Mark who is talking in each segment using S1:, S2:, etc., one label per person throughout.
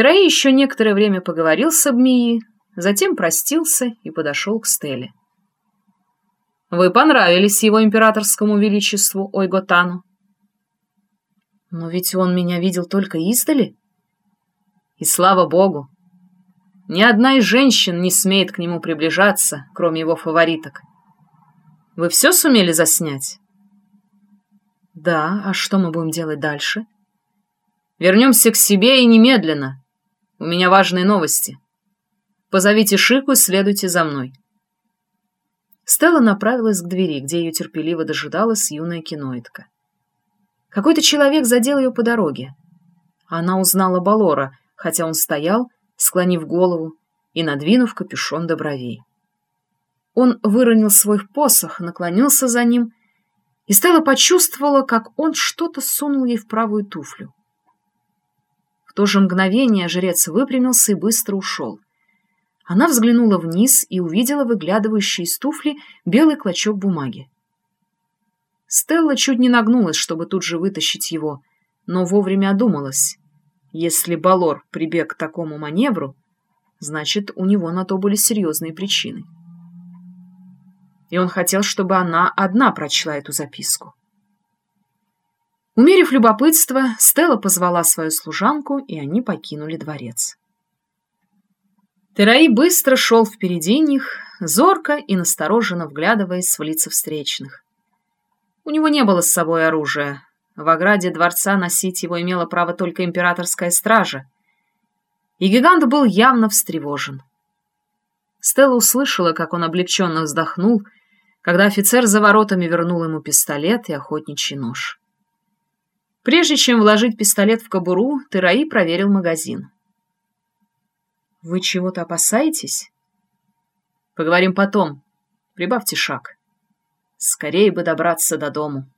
S1: Тераи еще некоторое время поговорил с Абмией, затем простился и подошел к Стелле. «Вы понравились его императорскому величеству Ойготану». «Но ведь он меня видел только издали». «И слава богу! Ни одна из женщин не смеет к нему приближаться, кроме его фавориток. Вы все сумели заснять?»
S2: «Да, а что мы будем делать дальше?»
S1: «Вернемся к себе и немедленно. У меня важные новости. Позовите Шику и следуйте за мной».
S2: Стелла направилась к двери, где ее терпеливо дожидалась юная киноидка. Какой-то человек задел ее по дороге. Она узнала Балора, хотя он стоял, склонив голову и надвинув капюшон до бровей. Он выронил свой посох, наклонился за ним, и Стелла почувствовала, как он что-то сунул ей в правую туфлю. В то же мгновение жрец выпрямился и быстро ушел. Она взглянула вниз и увидела выглядывающий из туфли белый клочок бумаги. Стелла чуть не нагнулась, чтобы тут же вытащить его, но вовремя одумалась. Если Балор прибег к такому маневру, значит, у него на то были серьезные причины и он хотел, чтобы она одна прочла эту записку. Умерив любопытство, Стелла позвала свою служанку, и они покинули дворец. Тераи быстро шел впереди них, зорко и настороженно вглядываясь в лица встречных. У него не было с собой оружия. В ограде дворца носить его имела право только императорская стража. И гигант был явно встревожен. Стелла услышала, как он облегченно вздохнул когда офицер за воротами вернул ему пистолет и охотничий нож. Прежде чем вложить пистолет в кобуру, Тераи проверил магазин. «Вы чего-то опасаетесь?» «Поговорим потом. Прибавьте шаг. Скорее бы добраться до дому».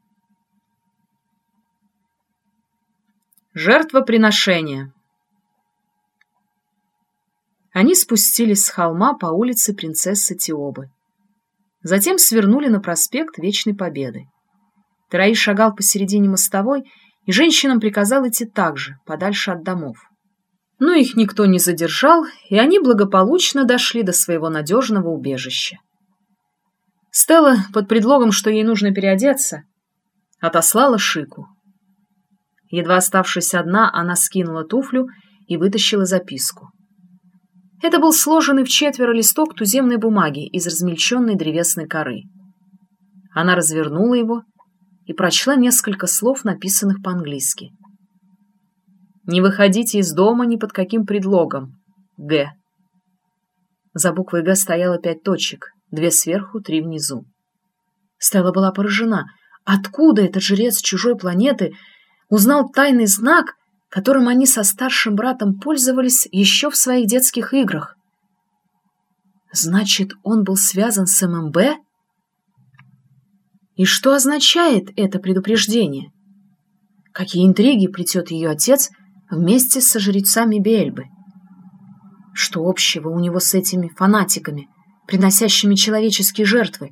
S2: Жертвоприношение. Они спустились с холма по улице принцессы Тиобы. Затем свернули на проспект Вечной Победы. Тараи шагал посередине мостовой, и женщинам приказал идти так же, подальше от домов. Но их никто не задержал, и они благополучно дошли до своего надежного убежища. Стелла, под предлогом, что ей нужно переодеться, отослала Шику. Едва оставшись одна, она скинула туфлю и вытащила записку. Это был сложенный в четверо листок туземной бумаги из размельченной древесной коры. Она развернула его и прочла несколько слов, написанных по-английски. «Не выходите из дома ни под каким предлогом. Г». За буквой «Г» стояло пять точек, две сверху, три внизу. Стелла была поражена. Откуда этот жрец чужой планеты узнал тайный знак, которым они со старшим братом пользовались еще в своих детских играх. Значит, он был связан с ММБ? И что означает это предупреждение? Какие интриги плетет ее отец вместе со жрецами Бельбы? Что общего у него с этими фанатиками, приносящими человеческие жертвы?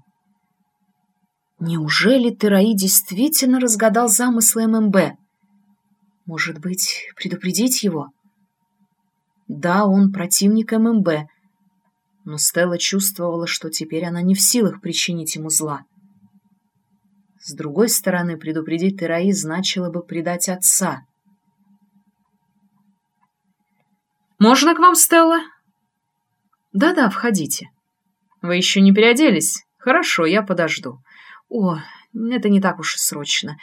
S2: Неужели Тераи действительно разгадал замыслы ММБ? Может быть, предупредить его? Да, он противник ММБ, но Стелла чувствовала, что теперь она не в силах причинить ему зла. С другой стороны, предупредить Тераи значило бы предать отца. «Можно к вам, Стелла?» «Да-да, входите». «Вы еще не переоделись? Хорошо, я подожду». «О, это не так уж и срочно.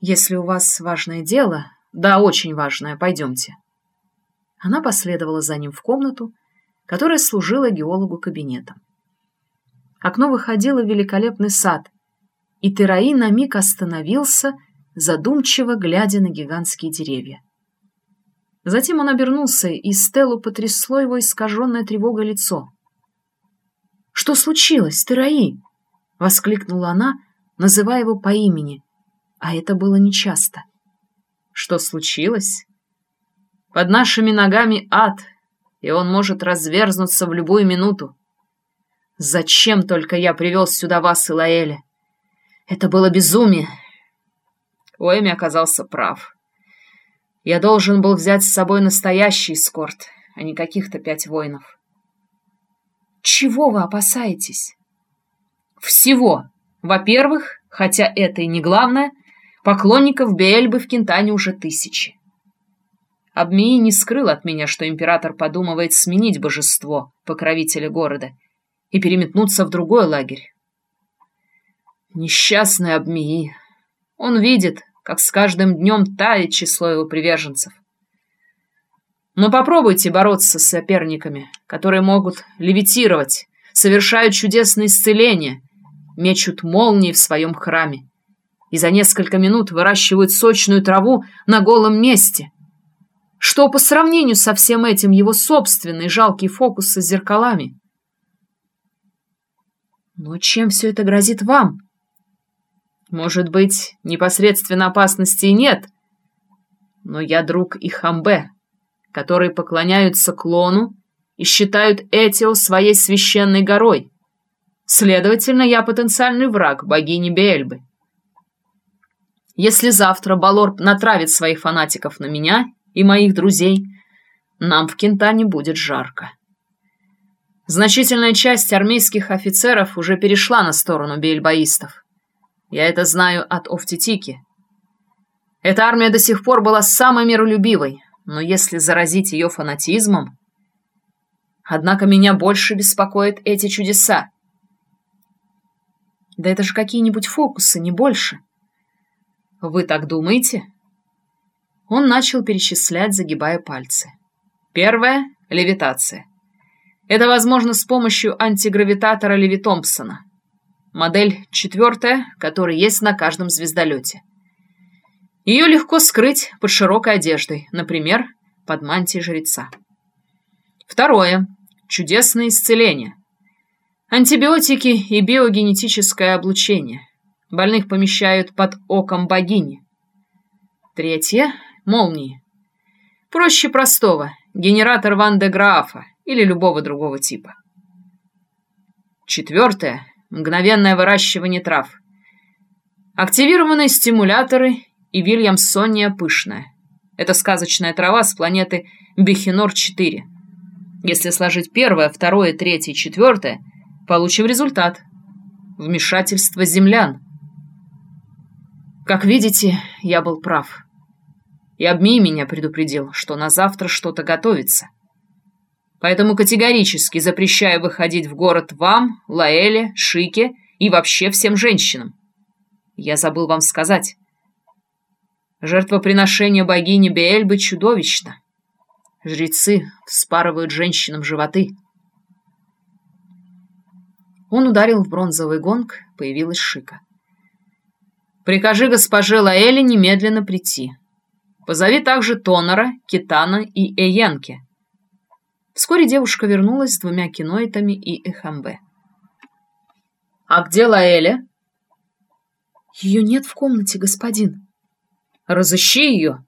S2: Если у вас важное дело, «Да, очень важное. Пойдемте». Она последовала за ним в комнату, которая служила геологу кабинетом. Окно выходило в великолепный сад, и Тераи на миг остановился, задумчиво глядя на гигантские деревья. Затем он обернулся, и Стеллу потрясло его искаженное тревогой лицо. «Что случилось, Тераи?» — воскликнула она, называя его по имени, а это было нечасто. Что случилось? Под нашими ногами ад, и он может разверзнуться в любую минуту. Зачем только я привел сюда вас и Лаэля? Это было безумие. Уэми оказался прав. Я должен был взять с собой настоящий эскорт, а не каких-то пять воинов. Чего вы опасаетесь? Всего. Во-первых, хотя это и не главное, поклонников Бельбы в Кентане уже тысячи. Абмии не скрыл от меня, что император подумывает сменить божество, покровителя города, и переметнуться в другой лагерь. Несчастный Абмии. Он видит, как с каждым днем тает число его приверженцев. Но попробуйте бороться с соперниками, которые могут левитировать, совершают чудесные исцеления, мечут молнии в своем храме и за несколько минут выращивают сочную траву на голом месте, что по сравнению со всем этим его собственный жалкий фокус с зеркалами? Но чем все это грозит вам? Может быть, непосредственно опасности нет, но я друг и которые поклоняются клону и считают Этио своей священной горой. Следовательно, я потенциальный враг богини Бельбы. Если завтра Балор натравит своих фанатиков на меня и моих друзей, нам в Кентане будет жарко. Значительная часть армейских офицеров уже перешла на сторону бельбаистов. Я это знаю от Офтитики. Эта армия до сих пор была самой миролюбивой, но если заразить ее фанатизмом... Однако меня больше беспокоят эти чудеса. Да это же какие-нибудь фокусы, не больше. Вы так думаете? Он начал перечислять, загибая пальцы. Первое — левитация. Это возможно с помощью антигравитатора Леви Томпсона. Модель четвертая, которая есть на каждом звездолете. Ее легко скрыть под широкой одеждой, например, под мантией жреца. Второе. Чудесное исцеление. Антибиотики и биогенетическое облучение. Больных помещают под оком богини. Третье молнии. Проще простого, генератор Ван де Графа или любого другого типа. Четвертое – мгновенное выращивание трав. Активированные стимуляторы и Вильямсония пышная. Это сказочная трава с планеты Бехинор-4. Если сложить первое, второе, третье четвертое, получим результат. Вмешательство землян. Как видите, я был прав. И Абми меня предупредил, что на завтра что-то готовится. Поэтому категорически запрещаю выходить в город вам, Лаэле, Шике и вообще всем женщинам. Я забыл вам сказать. Жертвоприношение богини Беэльбы чудовищно. Жрецы вспарывают женщинам животы. Он ударил в бронзовый гонг, появилась Шика. «Прикажи госпоже Лаэле немедленно прийти. Позови также Тонора, Китана и Эйенке. Вскоре девушка вернулась с двумя киноитами и Эхамбе. «А где Лаэля?» «Ее нет в комнате, господин». «Разыщи ее!»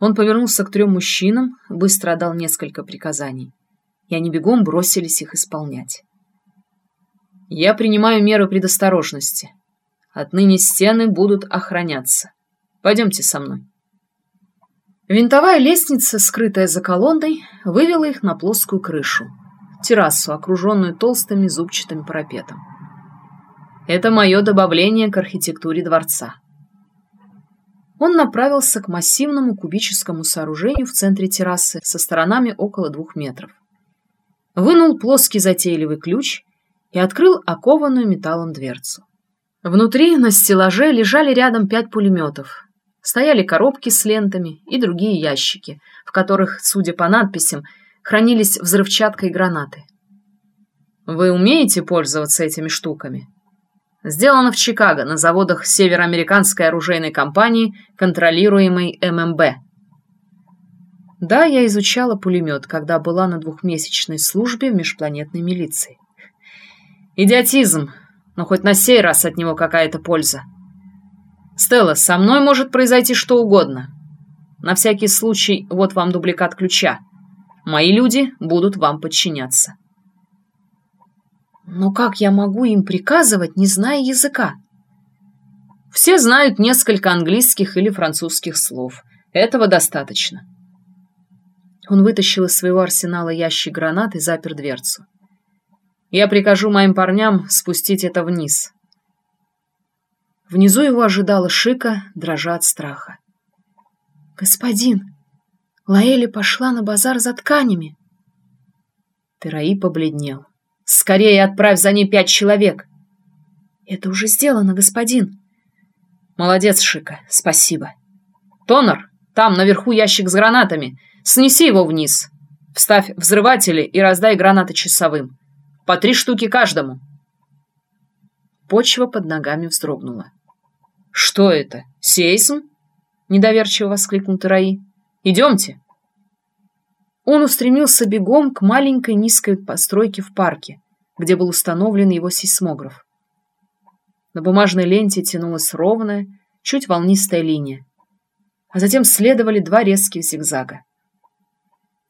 S2: Он повернулся к трем мужчинам, быстро отдал несколько приказаний, и они бегом бросились их исполнять. «Я принимаю меры предосторожности. Отныне стены будут охраняться. Пойдемте со мной». Винтовая лестница, скрытая за колонной, вывела их на плоскую крышу, террасу, окруженную толстым зубчатым парапетом. Это мое добавление к архитектуре дворца. Он направился к массивному кубическому сооружению в центре террасы со сторонами около двух метров. Вынул плоский затейливый ключ и открыл окованную металлом дверцу. Внутри на стеллаже лежали рядом пять пулеметов, Стояли коробки с лентами и другие ящики, в которых, судя по надписям, хранились взрывчатка и гранаты. Вы умеете пользоваться этими штуками? Сделано в Чикаго на заводах североамериканской оружейной компании, контролируемой ММБ. Да, я изучала пулемет, когда была на двухмесячной службе в межпланетной милиции. Идиотизм, но хоть на сей раз от него какая-то польза. «Стелла, со мной может произойти что угодно. На всякий случай, вот вам дубликат ключа. Мои люди будут вам подчиняться». «Но как я могу им приказывать, не зная языка?» Все знают несколько английских или французских слов.
S1: Этого достаточно.
S2: Он вытащил из своего арсенала ящик гранат и запер дверцу.
S1: Я прикажу моим парням спустить это вниз.
S2: Внизу его ожидала Шика, дрожа от страха. «Господин, Лаэли пошла на базар за тканями!»
S1: Тераи побледнел. «Скорее отправь за ней пять человек!»
S2: «Это уже сделано, господин!»
S1: «Молодец, Шика, спасибо!» «Тонор, там наверху ящик с гранатами!» Снеси его вниз. Вставь взрыватели и раздай гранаты часовым. По три штуки каждому.
S2: Почва под ногами вздрогнула.
S1: «Что это? Сейсм?» — недоверчиво воскликнул Тараи. «Идемте».
S2: Он устремился бегом к маленькой низкой постройке в парке, где был установлен его сейсмограф. На бумажной ленте тянулась ровная, чуть волнистая линия, а затем следовали два резких зигзага.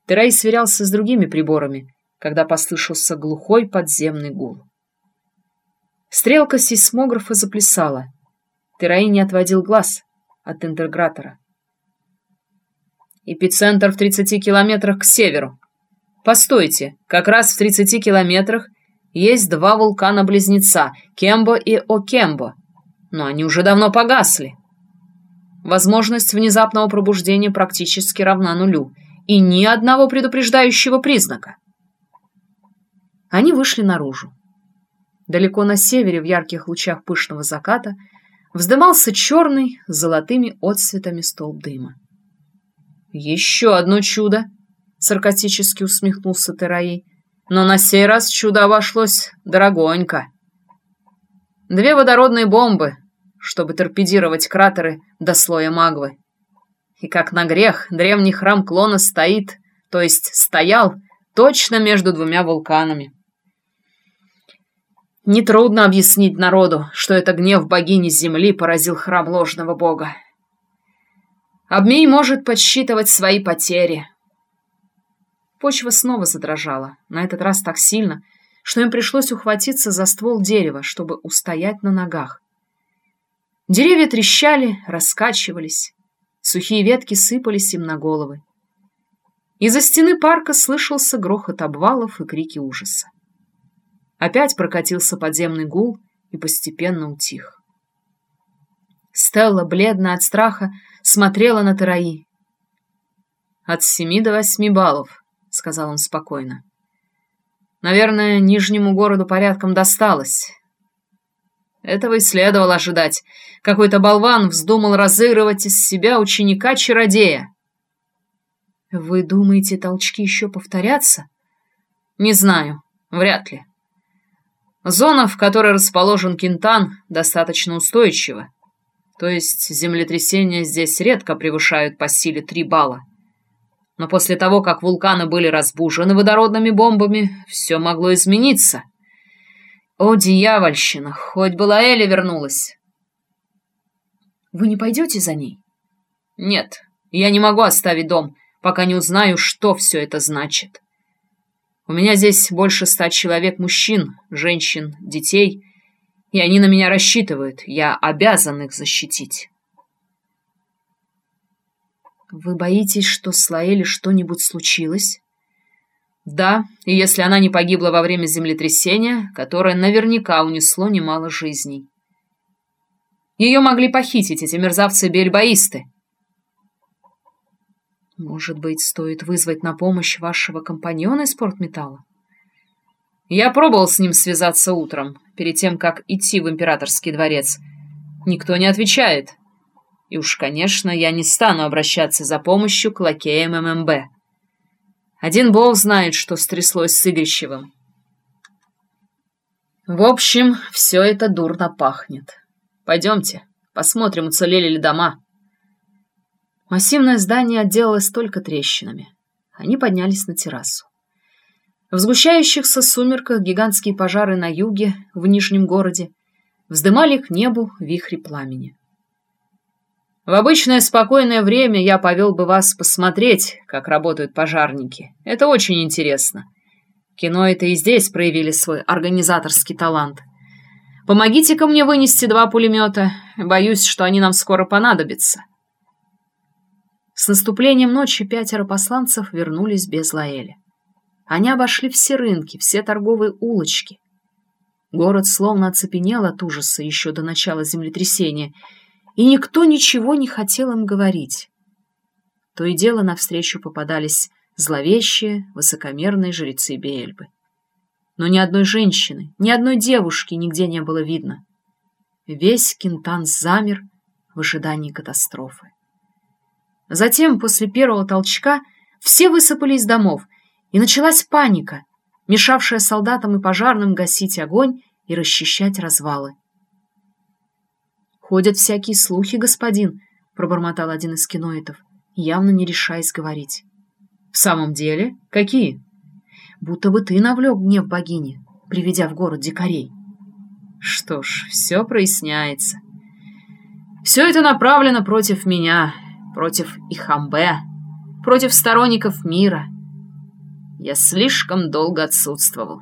S2: Терей сверялся с другими приборами, когда послышался глухой подземный гул. Стрелка сейсмографа заплясала. Терей не отводил глаз от интегратора.
S1: «Эпицентр в 30 километрах к северу. Постойте, как раз в 30 километрах есть два вулкана-близнеца — Кембо и Окембо, но они уже давно погасли. Возможность внезапного пробуждения практически равна нулю — и ни одного предупреждающего признака.
S2: Они вышли наружу. Далеко на севере, в ярких лучах пышного заката, вздымался черный с золотыми отсветами столб дыма.
S1: «Еще одно чудо!» — саркастически усмехнулся Тераи. «Но на сей раз чудо обошлось дорогонько. Две водородные бомбы, чтобы торпедировать кратеры до слоя магвы. И как на грех, древний храм клона стоит, то есть стоял, точно между двумя вулканами. Нетрудно объяснить народу, что это гнев богини Земли поразил храм ложного бога. Абмей может подсчитывать свои потери.
S2: Почва снова задрожала, на этот раз так сильно, что им пришлось ухватиться за ствол дерева, чтобы устоять на ногах. Деревья трещали, раскачивались. Сухие ветки сыпались им на головы. Из-за стены парка слышался грохот обвалов и крики ужаса. Опять прокатился подземный гул и постепенно утих. Стелла, бледная от страха, смотрела на Тараи.
S1: «От семи до восьми баллов», — сказал он спокойно. «Наверное, Нижнему городу порядком досталось. Этого и следовало ожидать. Какой-то болван вздумал разыгрывать из себя ученика-чародея.
S2: Вы думаете, толчки еще повторятся?
S1: Не знаю. Вряд ли. Зона, в которой расположен Кинтан, достаточно устойчива. То есть землетрясения здесь редко превышают по силе три балла. Но после того, как вулканы были разбужены водородными бомбами, все могло измениться — о, дьявольщина! Хоть была Элли вернулась.
S2: Вы не пойдете за ней?
S1: Нет, я не могу оставить дом, пока не узнаю, что все это значит. У меня здесь больше ста человек мужчин, женщин, детей, и они на меня рассчитывают. Я обязан их защитить.
S2: Вы боитесь, что с Лаэли что-нибудь случилось?
S1: Да, и если она не погибла во время землетрясения, которое наверняка унесло немало жизней. Ее могли похитить эти мерзавцы-бельбоисты.
S2: Может быть, стоит вызвать на помощь вашего компаньона из портметалла?
S1: Я пробовал с ним связаться утром, перед тем, как идти в императорский дворец. Никто не отвечает. И уж, конечно, я не стану обращаться за помощью к лакеям ММБ. Один бог знает, что стряслось с Игрищевым. В общем, все это дурно пахнет. Пойдемте, посмотрим, уцелели ли дома.
S2: Массивное здание отделалось только трещинами. Они поднялись на террасу. В сгущающихся сумерках гигантские пожары на юге, в Нижнем городе, вздымали к небу вихри пламени.
S1: В обычное спокойное время я повел бы вас посмотреть, как работают пожарники. Это очень интересно. Кино это и здесь проявили свой организаторский талант. Помогите-ка мне вынести два пулемета. Боюсь, что они нам скоро понадобятся.
S2: С наступлением ночи пятеро посланцев вернулись без Лаэля. Они обошли все рынки, все торговые улочки. Город словно оцепенел от ужаса еще до начала землетрясения, и никто ничего не хотел им говорить. То и дело навстречу попадались зловещие, высокомерные жрецы Бельбы. Но ни одной женщины, ни одной девушки нигде не было видно. Весь Кентан замер в ожидании катастрофы. Затем, после первого толчка, все высыпали из домов, и началась паника, мешавшая солдатам и пожарным гасить огонь и расчищать развалы. «Ходят всякие слухи, господин», — пробормотал один из киноидов, явно не решаясь говорить. «В самом деле? Какие?» «Будто бы ты навлек гнев богини, приведя в город дикарей». «Что ж, все проясняется. Все это направлено против меня, против Ихамбе, против сторонников мира. Я слишком долго отсутствовал,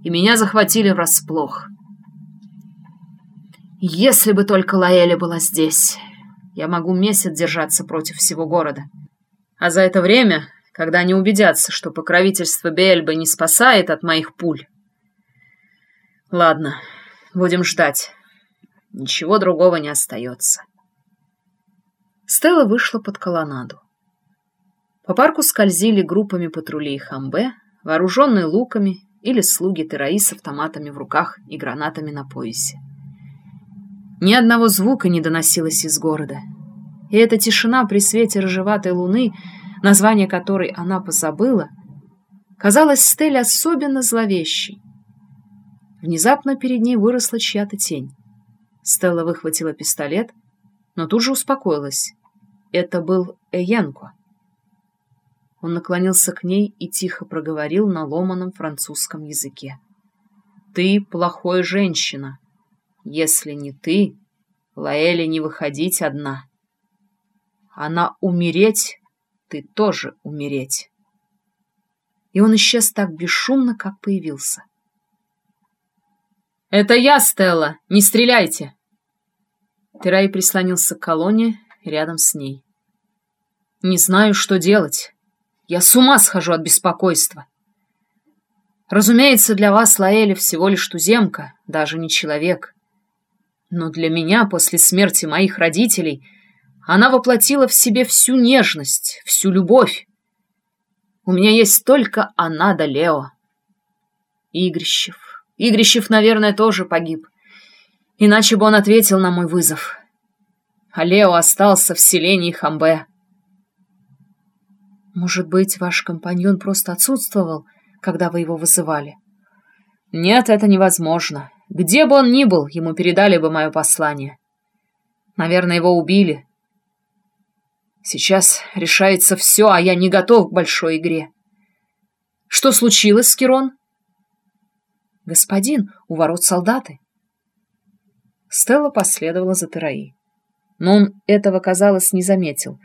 S2: и меня захватили врасплох. Если бы только Лаэля была здесь, я могу месяц держаться против всего города. А за это время, когда они убедятся, что покровительство Бельбы не спасает от моих пуль... Ладно, будем ждать. Ничего другого не остается. Стелла вышла под колоннаду. По парку скользили группами патрулей Хамбе, вооруженные луками или слуги Тераи с автоматами в руках и гранатами на поясе. Ни одного звука не доносилось из города. И эта тишина при свете рыжеватой луны, название которой она позабыла, казалась Стелле особенно зловещей. Внезапно перед ней выросла чья-то тень. Стелла выхватила пистолет — но тут же успокоилась. Это был Эйенко. Он наклонился к ней и тихо проговорил на ломаном французском языке. «Ты плохая женщина. Если не ты, Лаэля не выходить одна. Она умереть, ты тоже умереть». И он исчез так бесшумно, как появился. «Это я, Стелла! Не стреляйте!» Терай прислонился к колонне рядом с ней. «Не знаю, что делать. Я с ума схожу от беспокойства. Разумеется, для вас Лаэля всего лишь туземка, даже не человек. Но для меня, после смерти моих родителей, она воплотила в себе всю нежность, всю любовь. У меня есть только она да Лео. Игрищев. Игрищев, наверное, тоже погиб. Иначе бы он ответил на мой вызов. А Лео остался в селении Хамбе. Может быть, ваш компаньон просто отсутствовал, когда вы его вызывали? Нет, это невозможно. Где бы он ни был, ему передали бы мое послание. Наверное, его убили. Сейчас решается все, а я не готов к большой игре. Что случилось, Кирон? Господин, у ворот солдаты. Стелла последовала за Тераи. Но он этого, казалось, не заметил.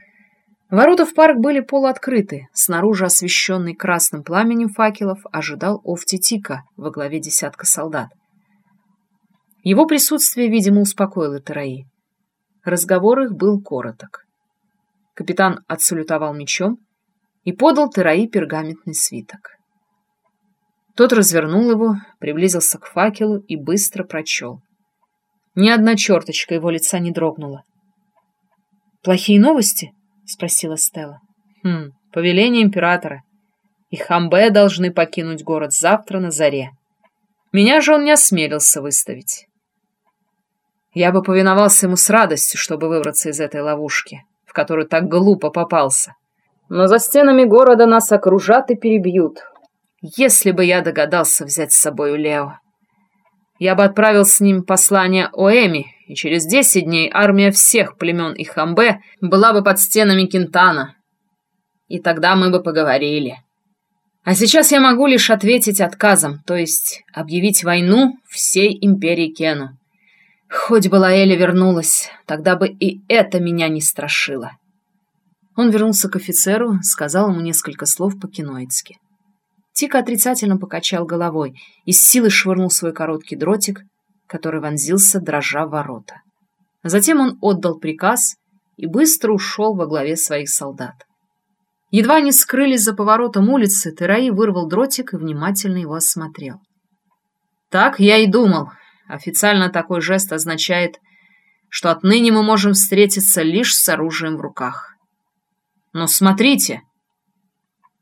S2: Ворота в парк были полуоткрыты, снаружи освещенный красным пламенем факелов ожидал Офтитика во главе десятка солдат. Его присутствие, видимо, успокоило Тераи. Разговор их был короток. Капитан отсалютовал мечом и подал Тераи пергаментный свиток. Тот развернул его, приблизился к факелу и быстро прочел. Ни одна черточка его лица не дрогнула. «Плохие новости?» — спросила Стелла. «Хм, повеление императора. И Хамбе должны покинуть город завтра на заре. Меня же он не осмелился выставить. Я бы повиновался ему с радостью, чтобы выбраться из этой ловушки, в которую так глупо попался. Но за стенами города нас окружат и перебьют. Если бы я догадался взять с собой Лео я бы отправил с ним послание о Эми, и через десять дней армия всех племен Ихамбе была бы под стенами Кентана. И тогда мы бы поговорили. А сейчас я могу лишь ответить отказом, то есть объявить войну всей империи Кену. Хоть бы Лаэля вернулась, тогда бы и это меня не страшило. Он вернулся к офицеру, сказал ему несколько слов по-киноидски. Тика отрицательно покачал головой и с силой швырнул свой короткий дротик, который вонзился, дрожа ворота. Затем он отдал приказ, и быстро ушел во главе своих солдат. Едва они скрылись за поворотом улицы, Тераи вырвал дротик и внимательно его осмотрел. «Так я и думал. Официально такой жест означает, что отныне мы можем встретиться лишь с оружием в руках. Но смотрите!»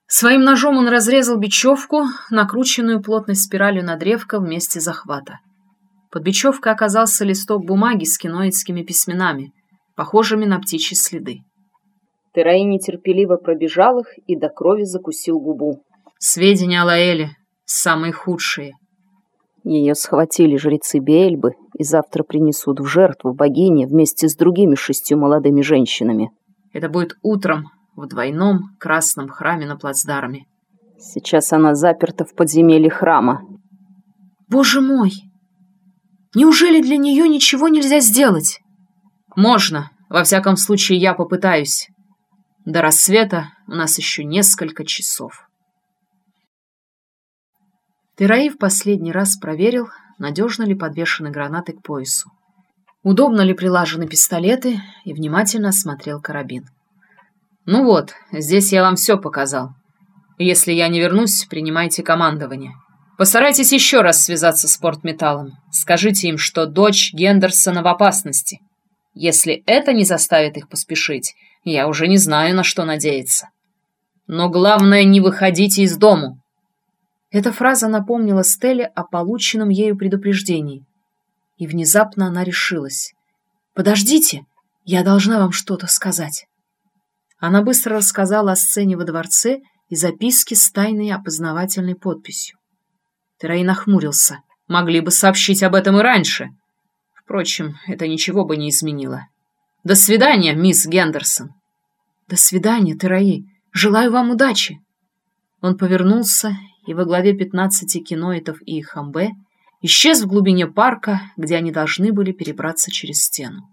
S2: Своим ножом он разрезал бечевку, накрученную плотной спиралью на древко в месте захвата. Под бечевкой оказался листок бумаги с киноидскими письменами, похожими на птичьи следы.
S1: Тераи нетерпеливо пробежал их и до крови закусил губу.
S2: Сведения о Лаэле самые худшие.
S1: Ее схватили жрецы Бельбы и завтра принесут в жертву богине вместе с другими шестью молодыми женщинами.
S2: Это будет утром в двойном красном храме на плацдарме.
S1: Сейчас она заперта в подземелье храма.
S2: Боже мой! Неужели для нее ничего нельзя сделать? Можно. Во всяком случае, я попытаюсь. До рассвета у нас еще несколько часов. Тераи в последний раз проверил, надежно ли подвешены гранаты к поясу. Удобно ли прилажены пистолеты и внимательно осмотрел карабин. «Ну вот, здесь я вам все показал. Если я не вернусь, принимайте командование. Постарайтесь еще раз связаться с портметаллом. Скажите им, что дочь Гендерсона в опасности. Если это не заставит их поспешить, я уже не знаю, на что надеяться. Но главное, не выходите из дому». Эта фраза напомнила Стелле о полученном ею предупреждении. И внезапно она решилась. «Подождите, я должна вам что-то сказать». Она быстро рассказала о сцене во дворце и записке с тайной опознавательной подписью. Терай нахмурился. Могли бы сообщить об этом и раньше. Впрочем, это ничего бы не изменило. До свидания, мисс Гендерсон. До свидания, Тераи. Желаю вам удачи. Он повернулся и во главе пятнадцати киноитов и хамбе исчез в глубине парка, где они должны были перебраться через стену.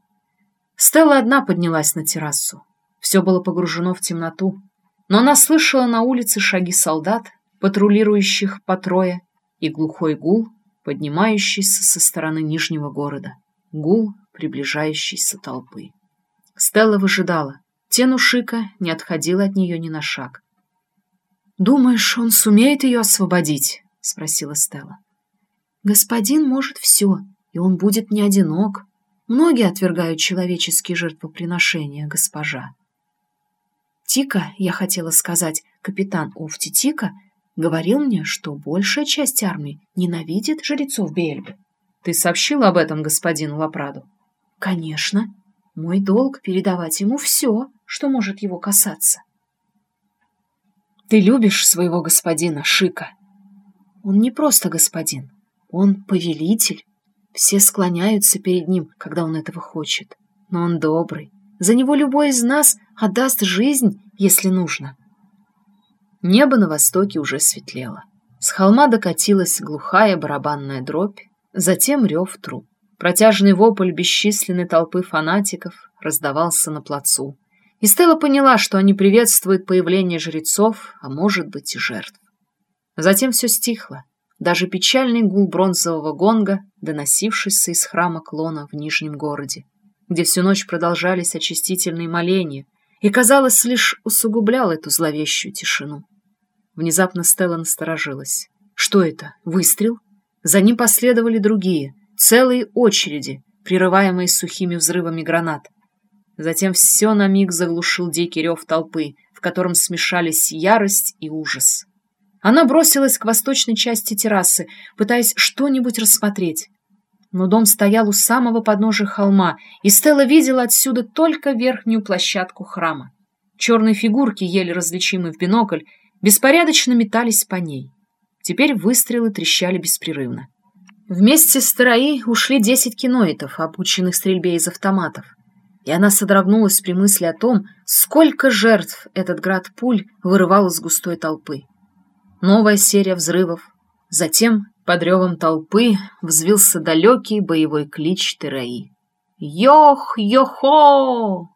S2: Стелла одна поднялась на террасу. Все было погружено в темноту, но она слышала на улице шаги солдат, патрулирующих по трое, и глухой гул, поднимающийся со стороны Нижнего города, гул приближающейся толпы. Стелла выжидала. Тену Шика не отходила от нее ни на шаг. «Думаешь, он сумеет ее освободить?» — спросила Стелла. «Господин может все, и он будет не одинок. Многие отвергают человеческие жертвоприношения, госпожа. Тика, я хотела сказать, капитан Офти Тика, говорил мне, что большая часть армии ненавидит жрецов Бельбы. Ты сообщила об этом господину Лапраду? Конечно. Мой долг передавать ему все, что может его касаться. Ты любишь своего господина, Шика? Он не просто господин, он повелитель. Все склоняются перед ним, когда он этого хочет. Но он добрый, за него любой из нас отдаст жизнь, если нужно. Небо на востоке уже светлело. С холма докатилась глухая барабанная дробь, затем рев труб. Протяжный вопль бесчисленной толпы фанатиков раздавался на плацу. И Стелла поняла, что они приветствуют появление жрецов, а может быть и жертв. Затем все стихло. Даже печальный гул бронзового гонга, доносившийся из храма клона в Нижнем городе где всю ночь продолжались очистительные моления, и, казалось, лишь усугублял эту зловещую тишину. Внезапно Стелла насторожилась. Что это? Выстрел? За ним последовали другие, целые очереди, прерываемые сухими взрывами гранат. Затем все на миг заглушил дикий рев толпы, в котором смешались ярость и ужас. Она бросилась к восточной части террасы, пытаясь что-нибудь рассмотреть но дом стоял у самого подножия холма, и Стелла видела отсюда только верхнюю площадку храма. Черные фигурки, еле различимые в бинокль, беспорядочно метались по ней. Теперь выстрелы трещали беспрерывно. Вместе с Тараи ушли десять киноитов, обученных стрельбе из автоматов, и она содрогнулась при мысли о том, сколько жертв этот град пуль вырывал из густой толпы. Новая серия взрывов, затем под ревом толпы взвился далекий боевой клич Тераи. «Йох! Йохо!»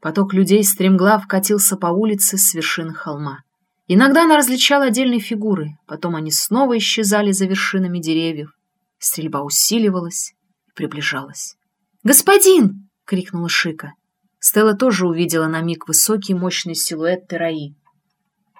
S2: Поток людей стремглав катился по улице с вершины холма. Иногда она различала отдельные фигуры, потом они снова исчезали за вершинами деревьев. Стрельба усиливалась и приближалась. «Господин!» — крикнула Шика. Стелла тоже увидела на миг высокий мощный силуэт Тераи.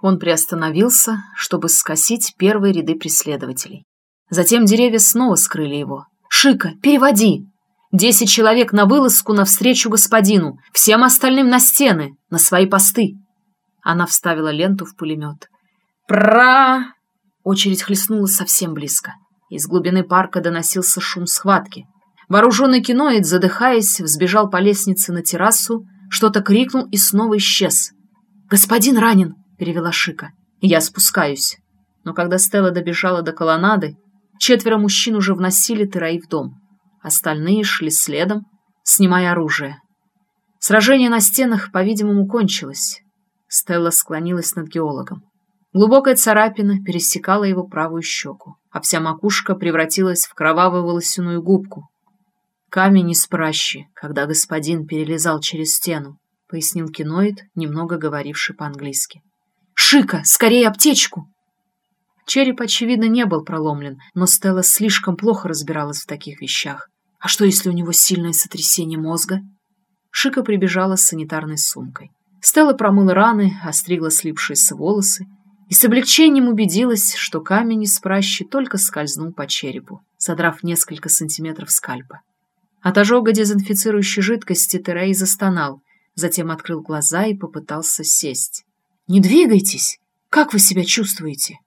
S2: Он приостановился, чтобы скосить первые ряды преследователей. Затем деревья снова скрыли его. «Шика, переводи!» «Десять человек на вылазку навстречу господину, всем остальным на стены, на свои посты!» Она вставила ленту в пулемет. «Пра!» Очередь хлестнула совсем близко. Из глубины парка доносился шум схватки. Вооруженный киноид, задыхаясь, взбежал по лестнице на террасу, что-то крикнул и снова исчез. «Господин ранен!» — перевела Шика. «Я спускаюсь». Но когда Стелла добежала до колоннады, четверо мужчин уже вносили Тераи в дом. Остальные шли следом, снимая оружие. Сражение на стенах, по-видимому, кончилось. Стелла склонилась над геологом. Глубокая царапина пересекала его правую щеку, а вся макушка превратилась в кровавую волосяную губку. «Камень из пращи, когда господин перелезал через стену», — пояснил киноид, немного говоривший по-английски. «Шика, скорее аптечку!» Череп, очевидно, не был проломлен, но Стелла слишком плохо разбиралась в таких вещах. А что, если у него сильное сотрясение мозга? Шика прибежала с санитарной сумкой. Стелла промыла раны, остригла слипшиеся волосы и с облегчением убедилась, что камень из пращи только скользнул по черепу, содрав несколько сантиметров скальпа. От ожога дезинфицирующей жидкости Терей застонал, затем открыл глаза и попытался сесть. «Не двигайтесь! Как вы себя чувствуете?»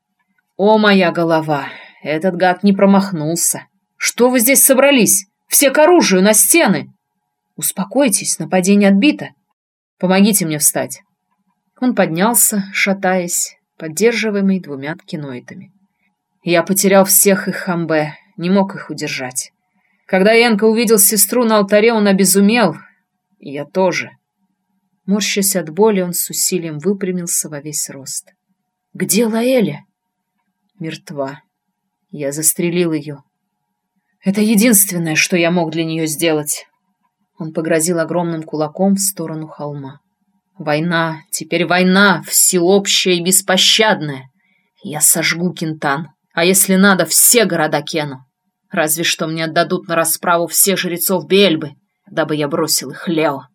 S2: «О, моя голова! Этот гад не промахнулся! Что вы здесь собрались? Все к оружию, на стены!» «Успокойтесь, нападение отбито. Помогите мне встать!» Он поднялся, шатаясь, поддерживаемый двумя киноидами. «Я потерял всех их хамбе, не мог их удержать. Когда Янка увидел сестру на алтаре, он обезумел. И я тоже. Морщась от боли, он с усилием выпрямился во весь рост. «Где Лаэля?» «Мертва. Я застрелил ее. Это единственное, что я мог для нее сделать». Он погрозил огромным кулаком в сторону холма. «Война, теперь война, всеобщая и беспощадная. Я сожгу Кентан, а если надо, все города Кену. Разве что мне отдадут на расправу всех жрецов Бельбы, дабы я бросил их Лео.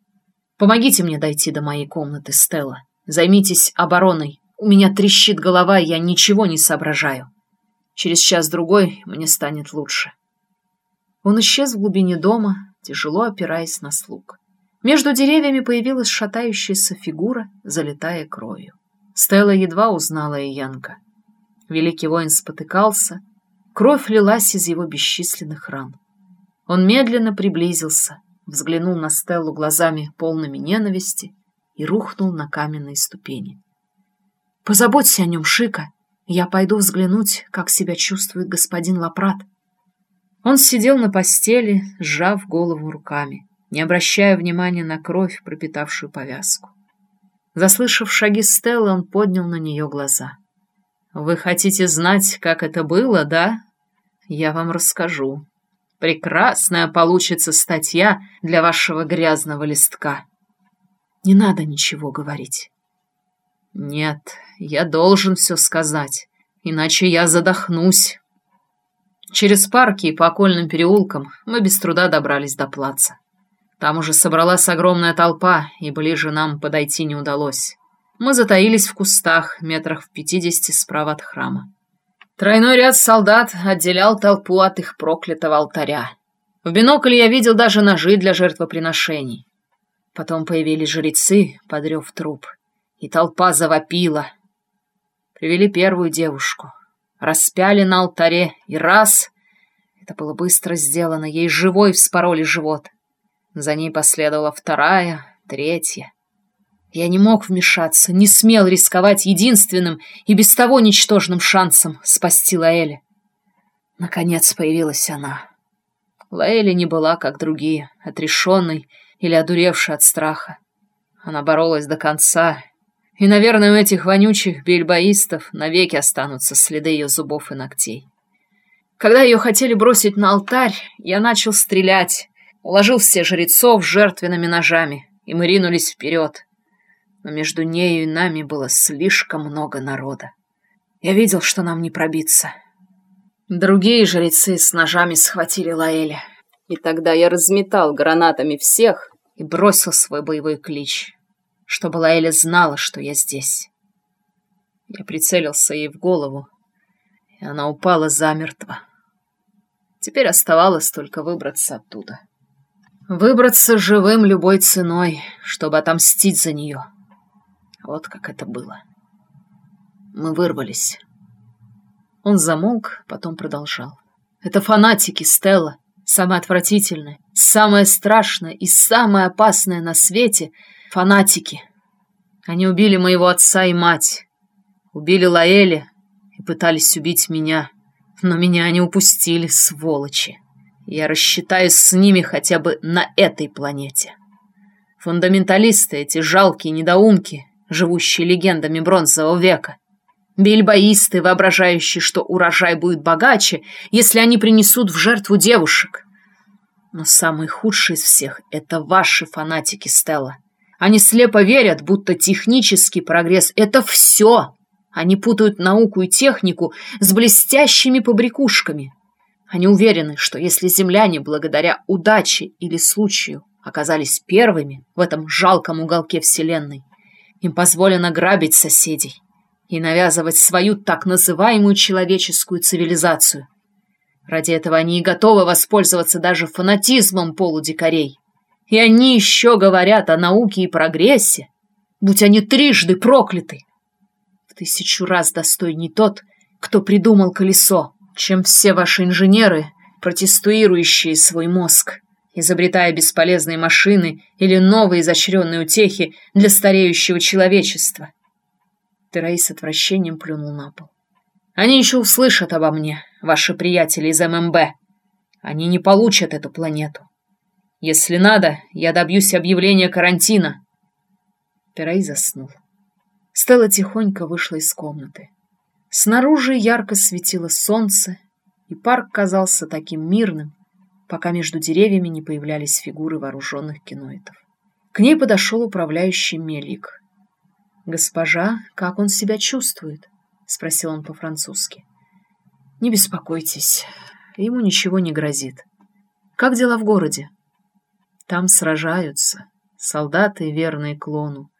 S2: Помогите мне дойти до моей комнаты, Стелла. Займитесь обороной. У меня трещит голова, я ничего не соображаю. Через час-другой мне станет лучше. Он исчез в глубине дома, тяжело опираясь на слуг. Между деревьями появилась шатающаяся фигура, залитая кровью. Стелла едва узнала Иянка. Великий воин спотыкался, Кровь лилась из его бесчисленных ран. Он медленно приблизился, взглянул на Стеллу глазами полными ненависти и рухнул на каменные ступени. «Позаботься о нем, Шика. Я пойду взглянуть, как себя чувствует господин Лапрат». Он сидел на постели, сжав голову руками, не обращая внимания на кровь, пропитавшую повязку. Заслышав шаги Стеллы, он поднял на нее глаза. «Вы хотите знать, как это было, да?» Я вам расскажу. Прекрасная получится статья для вашего грязного листка. Не надо ничего говорить. Нет, я должен все сказать, иначе я задохнусь. Через парки и по окольным переулкам мы без труда добрались до плаца. Там уже собралась огромная толпа, и ближе нам подойти не удалось. Мы затаились в кустах, метрах в пятидесяти справа от храма. Тройной ряд солдат отделял толпу от их проклятого алтаря. В бинокль я видел даже ножи для жертвоприношений. Потом появились жрецы, подрев труп, и толпа завопила. Привели первую девушку, распяли на алтаре, и раз... Это было быстро сделано, ей живой вспороли живот. За ней последовала вторая, третья. Я не мог вмешаться, не смел рисковать единственным и без того ничтожным шансом спасти Лаэля. Наконец появилась она. Лаэля не была, как другие, отрешенной или одуревшей от страха. Она боролась до конца, и, наверное, у этих вонючих бельбоистов навеки останутся следы ее зубов и ногтей. Когда ее хотели бросить на алтарь, я начал стрелять, уложил все жрецов жертвенными ножами, и мы ринулись вперед но между нею и нами было слишком много народа. Я видел, что нам не пробиться. Другие жрецы с ножами схватили Лаэля, и тогда я разметал гранатами всех, и бросил свой боевой клич, чтобы Лаэля знала, что я здесь. Я прицелился ей в голову, и она упала замертво. Теперь оставалось только выбраться оттуда. Выбраться живым любой ценой, чтобы отомстить за нее. Вот как это было. Мы вырвались. Он замолк, потом продолжал. Это фанатики, Стелла. Самое отвратительное, самое страшное и самое опасное на свете — фанатики. Они убили моего отца и мать. Убили Лаэля и пытались убить меня. Но меня они упустили, сволочи. Я рассчитаюсь с ними хотя бы на этой планете. Фундаменталисты, эти жалкие недоумки, живущие легендами бронзового века. Бильбоисты, воображающие, что урожай будет богаче, если они принесут в жертву девушек. Но самый худший из всех — это ваши фанатики, Стелла. Они слепо верят, будто технический прогресс — это все. Они путают науку и технику с блестящими побрякушками. Они уверены, что если земляне благодаря удаче или случаю оказались первыми в этом жалком уголке Вселенной, им позволено грабить соседей и навязывать свою так называемую человеческую цивилизацию. Ради этого они и готовы воспользоваться даже фанатизмом полудикарей. И они еще говорят о науке и прогрессе, будь они трижды прокляты. В тысячу раз достойней тот, кто придумал колесо, чем все ваши инженеры, протестуирующие свой мозг, изобретая бесполезные машины или новые изощренные утехи для стареющего человечества. Терей с отвращением плюнул на пол. Они еще услышат обо мне, ваши приятели из ММБ. Они не получат эту планету. Если надо, я добьюсь объявления карантина. Терей заснул. Стелла тихонько вышла из комнаты. Снаружи ярко светило солнце, и парк казался таким мирным, пока между деревьями не появлялись фигуры вооруженных киноидов. К ней подошел управляющий Мелик. «Госпожа, как он себя чувствует?» — спросил он по-французски. «Не беспокойтесь, ему ничего не грозит. Как дела в городе?» «Там сражаются, солдаты, верные клону,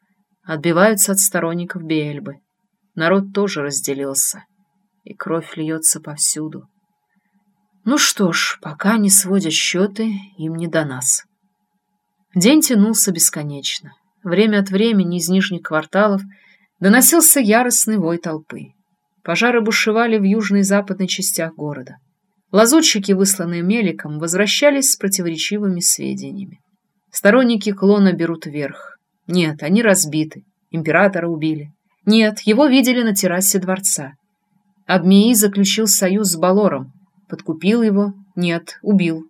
S2: отбиваются от сторонников Бельбы. Народ тоже разделился, и кровь льется повсюду. Ну что ж, пока не сводят счеты, им не до нас». День тянулся бесконечно. Время от времени из нижних кварталов доносился яростный вой толпы. Пожары бушевали в южной и западной частях города. Лазутчики, высланные Меликом, возвращались с противоречивыми сведениями. Сторонники клона берут верх. Нет, они разбиты. Императора убили. Нет, его видели на террасе дворца. Абмии заключил союз с Балором. Подкупил его. Нет, убил.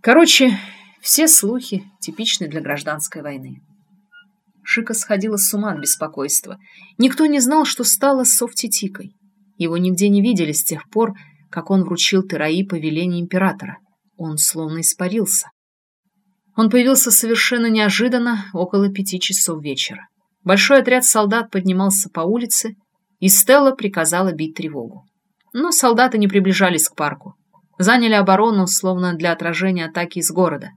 S2: Короче, все слухи типичны для гражданской войны. Шика сходила с ума от беспокойства. Никто не знал, что стало с Софтитикой. Его нигде не видели с тех пор, как он вручил Тераи повеление императора. Он словно испарился. Он появился совершенно неожиданно около пяти часов вечера. Большой отряд солдат поднимался по улице, и Стелла приказала бить тревогу. Но солдаты не приближались к парку. Заняли оборону, словно для отражения атаки из города.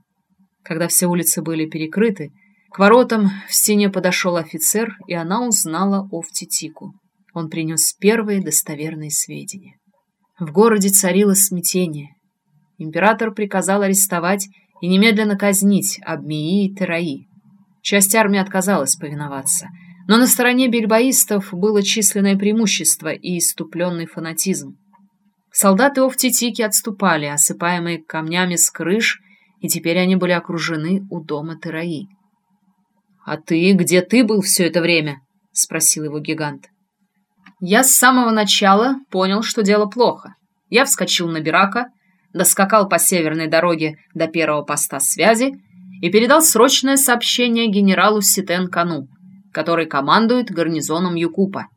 S2: Когда все улицы были перекрыты, к воротам в стене подошел офицер, и она узнала Офтитику. Он принес первые достоверные сведения. В городе царило смятение. Император приказал арестовать и немедленно казнить Абмии и Тераи. Часть армии отказалась повиноваться, но на стороне бельбоистов было численное преимущество и иступленный фанатизм. Солдаты Офтитики отступали, осыпаемые камнями с крыш, и теперь они были окружены у дома Тераи. «А ты? Где ты был все это время?» — спросил его гигант. Я с самого начала понял, что дело плохо. Я вскочил на Бирака, доскакал по северной дороге до первого поста связи и передал срочное сообщение генералу Ситен Кану, который командует гарнизоном Юкупа.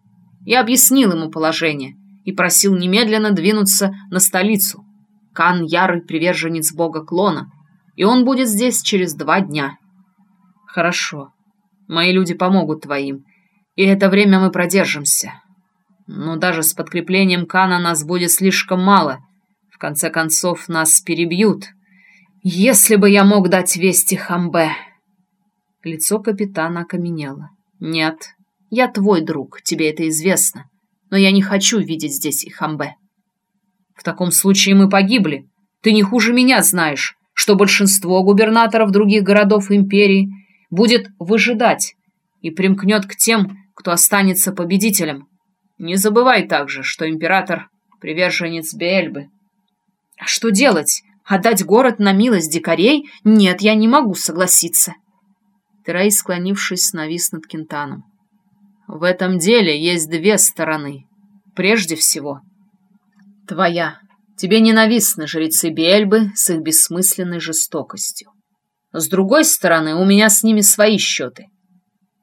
S2: Я объяснил ему положение и просил немедленно двинуться на столицу. Кан — ярый приверженец бога Клона, и он будет здесь через два дня. Хорошо. Мои люди помогут твоим, и это время мы продержимся. Но даже с подкреплением Кана нас будет слишком мало. В конце концов, нас перебьют. Если бы я мог дать вести Хамбе, Лицо капитана окаменело. «Нет, я твой друг, тебе это известно, но я не хочу видеть здесь и Хамбе». «В таком случае мы погибли. Ты не хуже меня знаешь, что большинство губернаторов других городов империи будет выжидать и примкнет к тем, кто останется победителем. Не забывай также, что император — приверженец Бельбы. А что делать? Отдать город на милость дикарей? Нет, я не могу согласиться. Терай, склонившись, навис над Кентаном. В этом деле есть две стороны. Прежде всего, твоя. Тебе ненавистны жрецы Бельбы с их бессмысленной жестокостью. С другой стороны, у меня с ними свои счеты.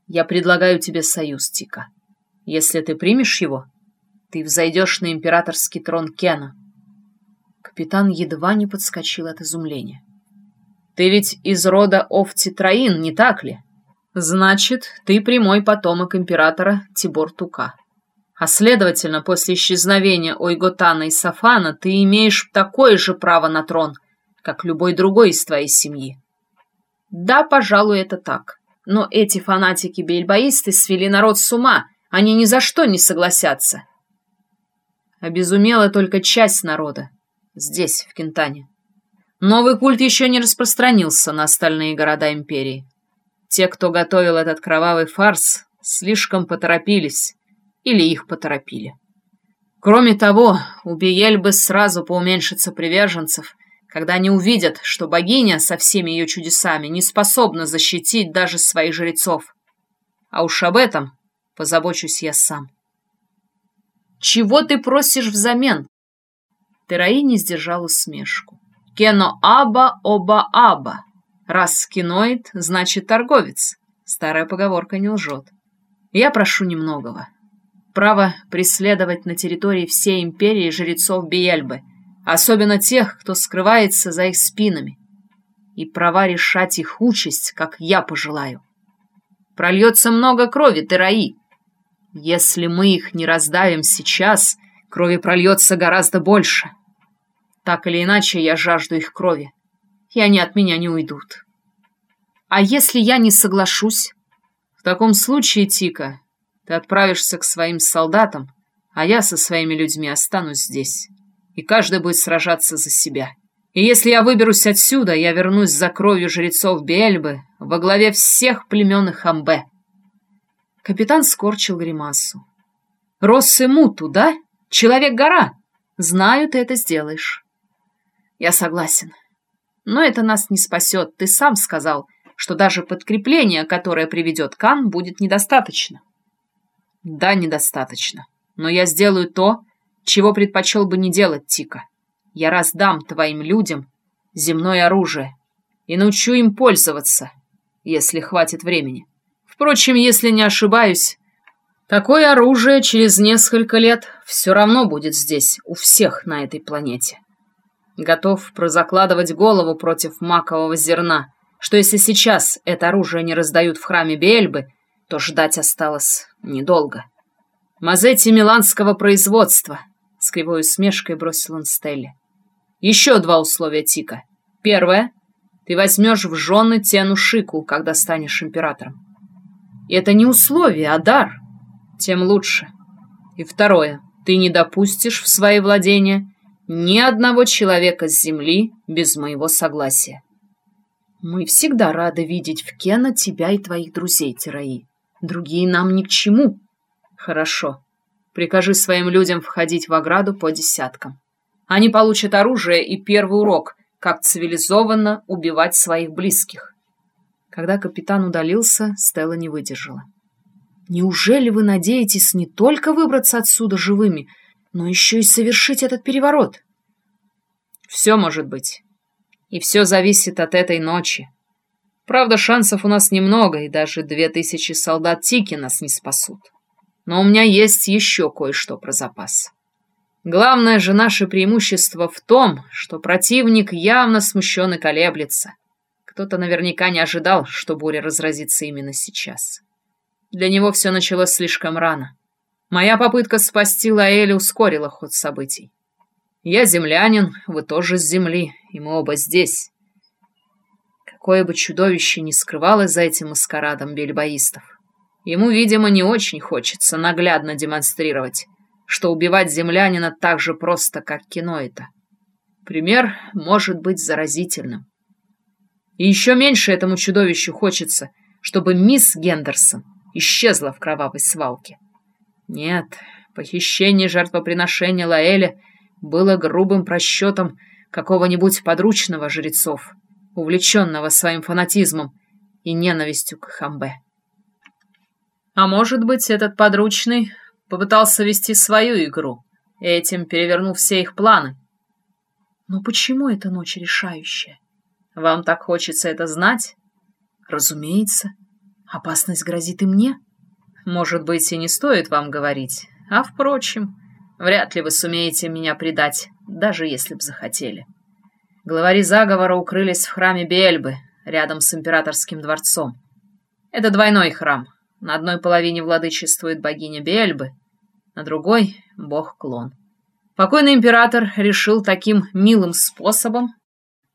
S2: Я предлагаю тебе союз, Тика. Если ты примешь его, ты взойдешь на императорский трон Кена. Капитан едва не подскочил от изумления. Ты ведь из рода Овти Троин, не так ли? Значит, ты прямой потомок императора Тибор-Тука. А следовательно, после исчезновения Ойготана и Сафана ты имеешь такое же право на трон, как любой другой из твоей семьи. Да, пожалуй, это так. Но эти фанатики-бельбоисты свели народ с ума, они ни за что не согласятся. Обезумела только часть народа. Здесь, в Кентане. Новый культ еще не распространился на остальные города империи. Те, кто готовил этот кровавый фарс, слишком поторопились, или их поторопили. Кроме того, у Биельбы сразу поуменьшится приверженцев, когда они увидят, что богиня со всеми ее чудесами не способна защитить даже своих жрецов. А уж об этом позабочусь я сам. «Чего ты просишь взамен?» Тераи не сдержал усмешку. Кено аба оба аба. Раз киноид, значит торговец. Старая поговорка не лжет. Я прошу немногого. Право преследовать на территории всей империи жрецов Биельбы, особенно тех, кто скрывается за их спинами, и права решать их участь, как я пожелаю. Прольется много крови, Тераи. Если мы их не раздавим сейчас, крови прольется гораздо больше. — так или иначе, я жажду их крови, и они от меня не уйдут. А если я не соглашусь? В таком случае, Тика, ты отправишься к своим солдатам, а я со своими людьми останусь здесь, и каждый будет сражаться за себя. И если я выберусь отсюда, я вернусь за кровью жрецов Бельбы во главе всех племен Хамбе. Капитан скорчил гримасу. Россы Муту, да? Человек-гора. Знаю, ты это сделаешь. Я согласен. Но это нас не спасет. Ты сам сказал, что даже подкрепление, которое приведет Кан, будет недостаточно. Да, недостаточно. Но я сделаю то, чего предпочел бы не делать Тика. Я раздам твоим людям земное оружие и научу им пользоваться, если хватит времени. Впрочем, если не ошибаюсь, такое оружие через несколько лет все равно будет здесь, у всех на этой планете. Готов прозакладывать голову против макового зерна, что если сейчас это оружие не раздают в храме Бельбы, то ждать осталось недолго. Мазетти миланского производства, с кривой усмешкой бросил он Стелле. Еще два условия Тика. Первое. Ты возьмешь в жены Тену Шику, когда станешь императором. Это не условие, а дар. Тем лучше. И второе. Ты не допустишь в свои владения ни одного человека с земли без моего согласия. Мы всегда рады видеть в Кена тебя и твоих друзей, Тираи. Другие нам ни к чему. Хорошо. Прикажи своим людям входить в ограду по десяткам. Они получат оружие и первый урок, как цивилизованно убивать своих близких. Когда капитан удалился, Стелла не выдержала. Неужели вы надеетесь не только выбраться отсюда живыми, но еще и совершить этот переворот. Все может быть. И все зависит от этой ночи. Правда, шансов у нас немного, и даже две тысячи солдат Тики нас не спасут. Но у меня есть еще кое-что про запас. Главное же наше преимущество в том, что противник явно смущен и колеблется. Кто-то наверняка не ожидал, что буря разразится именно сейчас. Для него все началось слишком рано. Моя попытка спасти Лаэля ускорила ход событий. Я землянин, вы тоже с земли, и мы оба здесь.
S1: какое бы чудовище ни скрывалось за этим маскарадом бельбоистов. Ему, видимо, не очень хочется наглядно демонстрировать, что убивать землянина так же просто, как кино это. Пример может быть заразительным. И еще меньше этому чудовищу хочется, чтобы мисс Гендерсон исчезла в кровавой свалке. Нет, похищение жертвоприношения Лаэля было грубым просчетом какого-нибудь подручного жрецов, увлеченного своим фанатизмом и ненавистью к Хамбе. А может быть, этот подручный попытался вести свою игру, этим перевернув все их планы.
S2: Но почему эта ночь решающая?
S1: Вам так хочется это знать?
S2: Разумеется. Опасность грозит и мне.
S1: Может быть, и не стоит вам говорить. А, впрочем, вряд ли вы сумеете меня предать, даже если б захотели. Главари заговора укрылись в храме Бельбы, рядом с императорским дворцом. Это двойной храм. На одной половине владычествует богиня Бельбы, на другой — бог Клон. Покойный император решил таким милым способом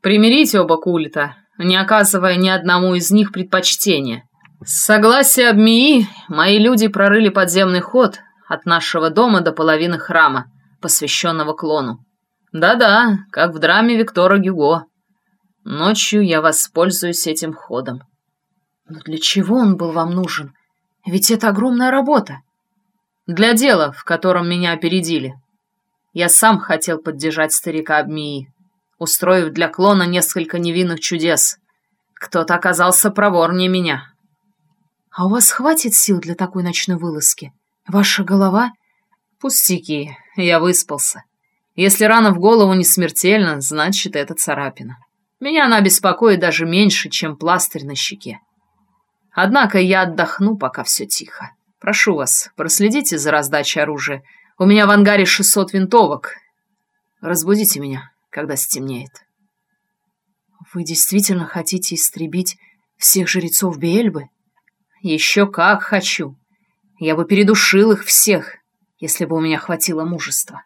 S1: примирить оба культа, не оказывая ни одному из них предпочтения. С согласия Абмии мои люди прорыли подземный ход от нашего дома до половины храма, посвященного клону. Да-да, как в драме Виктора Гюго. Ночью я воспользуюсь этим ходом.
S2: Но для чего он был вам нужен? Ведь это огромная работа.
S1: Для дела, в котором меня опередили. Я сам хотел поддержать старика Абмии устроив для клона несколько невинных чудес. Кто-то оказался проворнее меня.
S2: А у вас хватит сил для такой ночной вылазки? Ваша голова?
S1: Пустяки, я выспался. Если рана в голову не смертельна, значит, это царапина. Меня она беспокоит даже меньше, чем пластырь на щеке. Однако я отдохну, пока все тихо. Прошу вас, проследите за раздачей оружия. У меня в ангаре 600 винтовок. Разбудите меня когда стемнеет.
S2: Вы действительно хотите истребить всех жрецов Биэльбы?
S1: Еще как хочу. Я бы передушил их всех, если бы у меня хватило мужества.